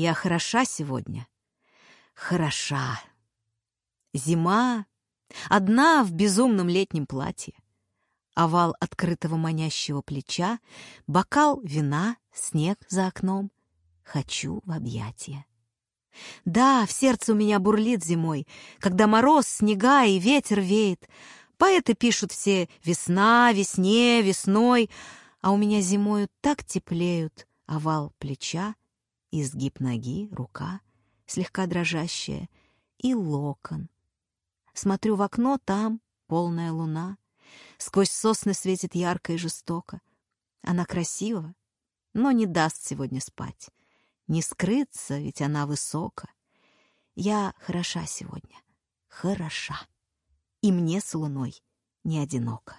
Я хороша сегодня. Хороша. Зима. Одна в безумном летнем платье. Овал открытого манящего плеча, бокал вина, снег за окном. Хочу в объятия. Да, в сердце у меня бурлит зимой, когда мороз, снега и ветер веет. Поэты пишут все «весна, весне, весной», а у меня зимою так теплеют овал плеча, изгиб ноги, рука, слегка дрожащая, и локон. Смотрю в окно, там полная луна. Сквозь сосны светит ярко и жестоко. Она красива, но не даст сегодня спать. Не скрыться, ведь она высока. Я хороша сегодня, хороша. И мне с луной не одиноко.